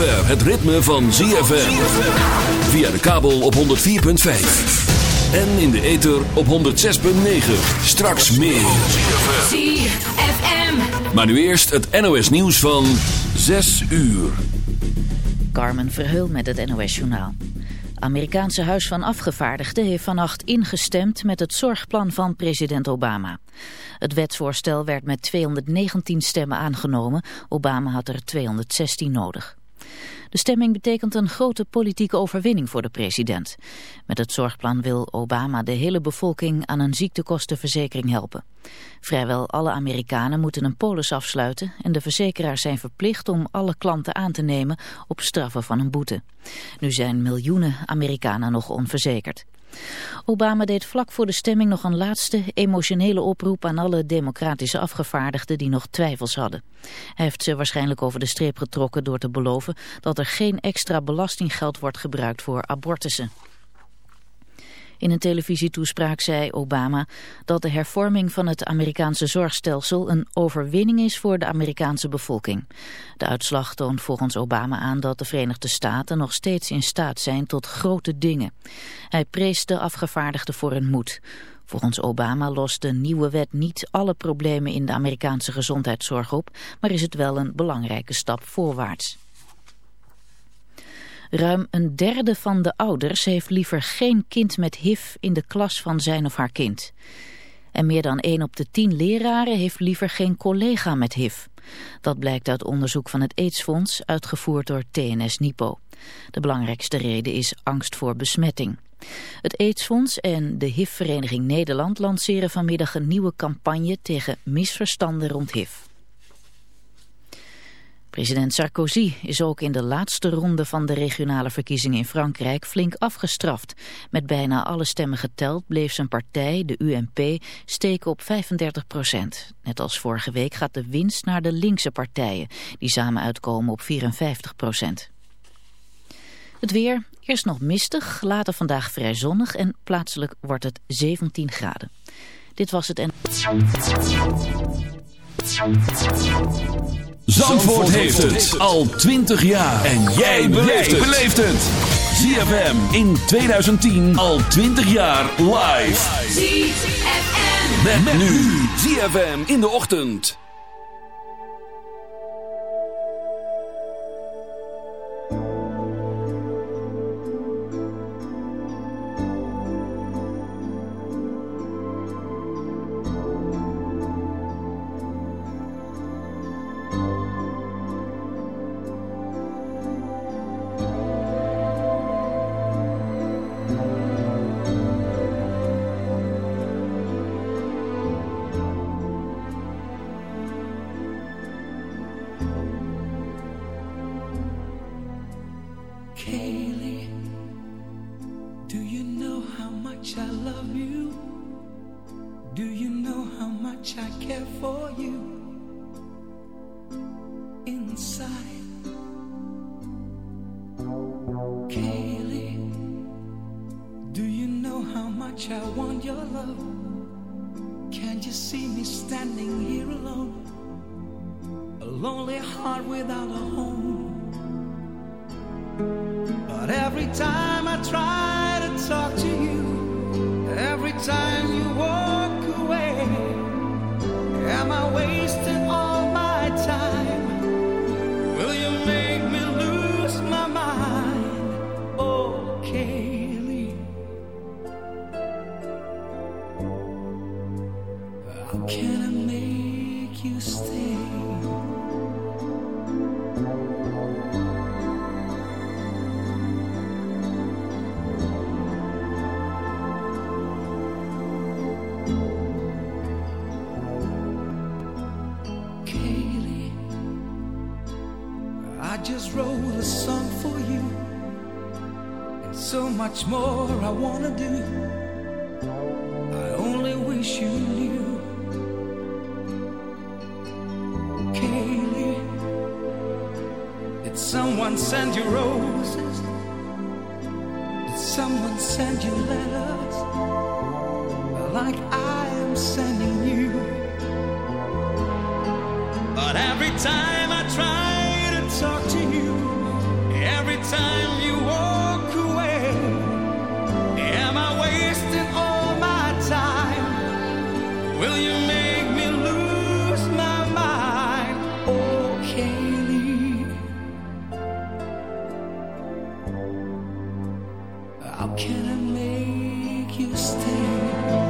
zover het ritme van ZFM. Via de kabel op 104.5. En in de ether op 106.9. Straks meer. ZFM. Maar nu eerst het NOS nieuws van 6 uur. Carmen Verheul met het NOS-journaal. Amerikaanse Huis van Afgevaardigden heeft vannacht ingestemd met het zorgplan van president Obama. Het wetsvoorstel werd met 219 stemmen aangenomen. Obama had er 216 nodig. De stemming betekent een grote politieke overwinning voor de president. Met het zorgplan wil Obama de hele bevolking aan een ziektekostenverzekering helpen. Vrijwel alle Amerikanen moeten een polis afsluiten en de verzekeraars zijn verplicht om alle klanten aan te nemen op straffen van een boete. Nu zijn miljoenen Amerikanen nog onverzekerd. Obama deed vlak voor de stemming nog een laatste emotionele oproep aan alle democratische afgevaardigden die nog twijfels hadden. Hij heeft ze waarschijnlijk over de streep getrokken door te beloven dat er geen extra belastinggeld wordt gebruikt voor abortussen. In een televisietoespraak zei Obama dat de hervorming van het Amerikaanse zorgstelsel een overwinning is voor de Amerikaanse bevolking. De uitslag toont volgens Obama aan dat de Verenigde Staten nog steeds in staat zijn tot grote dingen. Hij prees de afgevaardigden voor hun moed. Volgens Obama lost de nieuwe wet niet alle problemen in de Amerikaanse gezondheidszorg op, maar is het wel een belangrijke stap voorwaarts. Ruim een derde van de ouders heeft liever geen kind met HIV in de klas van zijn of haar kind. En meer dan 1 op de 10 leraren heeft liever geen collega met HIV. Dat blijkt uit onderzoek van het AIDS-fonds, uitgevoerd door TNS Nipo. De belangrijkste reden is angst voor besmetting. Het AIDS-fonds en de HIV-vereniging Nederland lanceren vanmiddag een nieuwe campagne tegen misverstanden rond HIV. President Sarkozy is ook in de laatste ronde van de regionale verkiezingen in Frankrijk flink afgestraft. Met bijna alle stemmen geteld bleef zijn partij, de UMP, steken op 35 procent. Net als vorige week gaat de winst naar de linkse partijen, die samen uitkomen op 54 procent. Het weer, eerst nog mistig, later vandaag vrij zonnig en plaatselijk wordt het 17 graden. Dit was het en... Zandvoort heeft het al 20 jaar. En jij beleeft het. ZFM in 2010 al 20 jaar live. ZFM. Met, nu. ZFM in de ochtend. I want your love. Can't you see me standing here alone? A lonely heart without a home. send you roses? Did someone send you letters? How can I make you stay?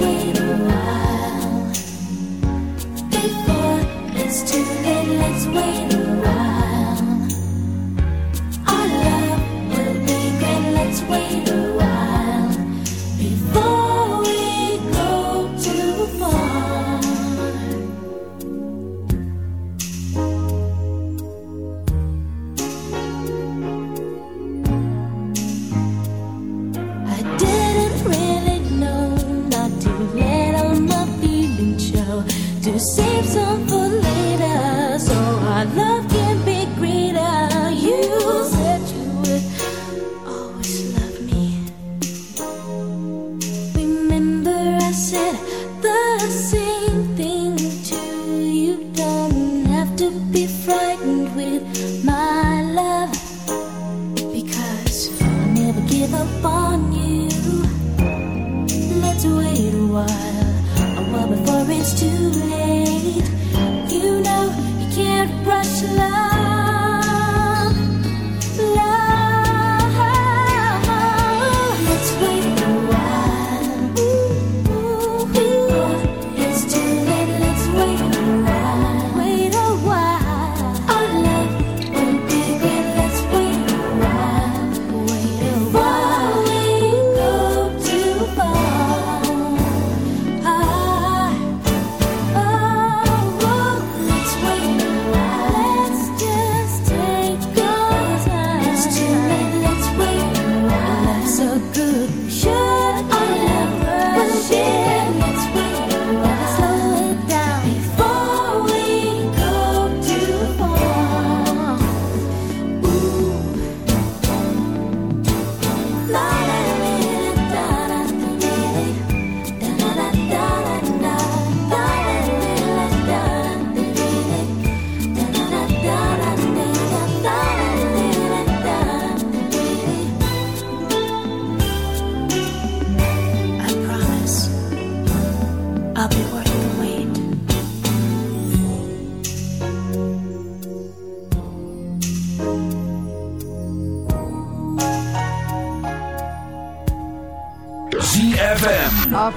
waiting.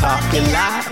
parking lot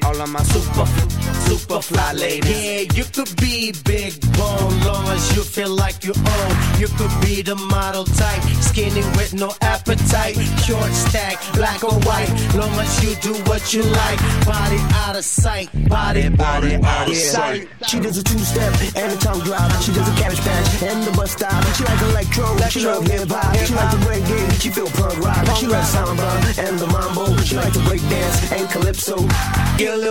all of my super, super fly ladies. Yeah, you could be big bone, long as you feel like you own. You could be the model type, skinny with no appetite. Short stack, black or white, long as you do what you like. Body out of sight, body, body, out of sight. She does a two-step and a tongue drop. She does a cabbage patch and the bus stop. She like electro, she love hip-hop. She like the reggae, she feel punk rock. She like samba and the mambo. She like to break dance and calypso. Get a little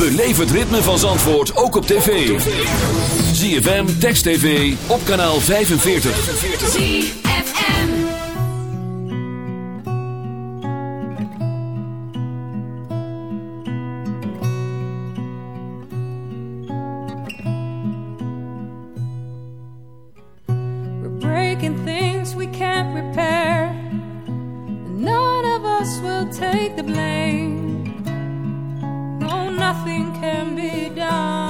Beleef het ritme van Zandvoort ook op tv. ZFM, Text TV, op kanaal 45. ZFM. We're breaking things we can't repair. And none of us will take the blame. No, nothing can be done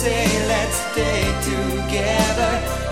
Say, let's stay together.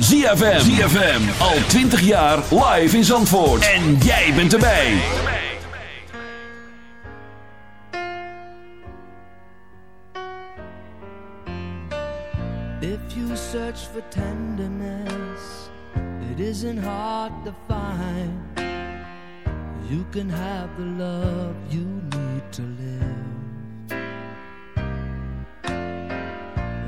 ZFM. ZFM. Al 20 jaar live in Zandvoort. En jij bent erbij. If you search for tenderness, it isn't hard to find. You can have the love you need to live.